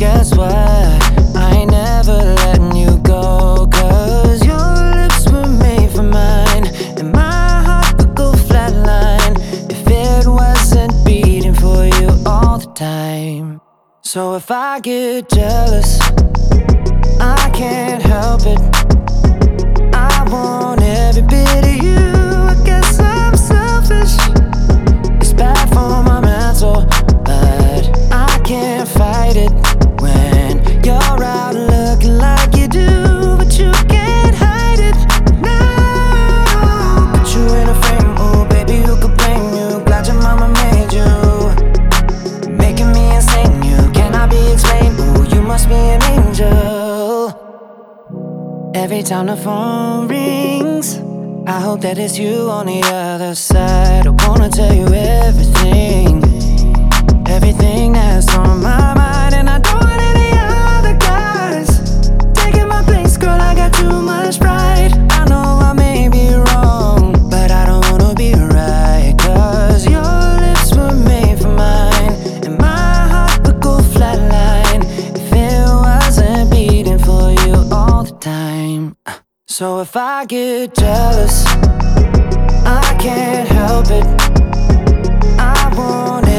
guess what? I ain't never letting you go. Cause your lips were made for mine. And my heart could go flatline if it wasn't beating for you all the time. So if I get jealous, I can't help it. I won't. be an angel. Every time the phone rings, I hope that it's you on the other side. I wanna tell you everything. So if I get jealous, I can't help it. I want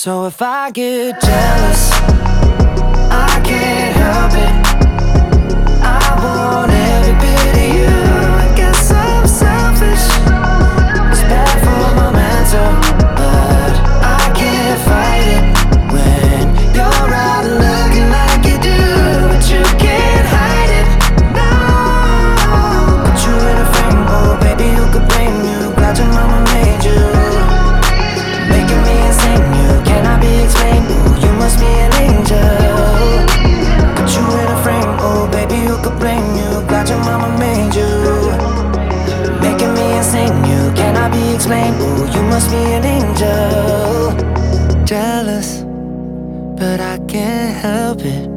So if I get jealous, I can't help it. could bring you. Glad your mama made you. Making me insane, you cannot be explained. Ooh, you must be an angel. Jealous, but I can't help it.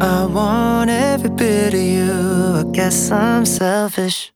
I want every bit of you. I guess I'm selfish.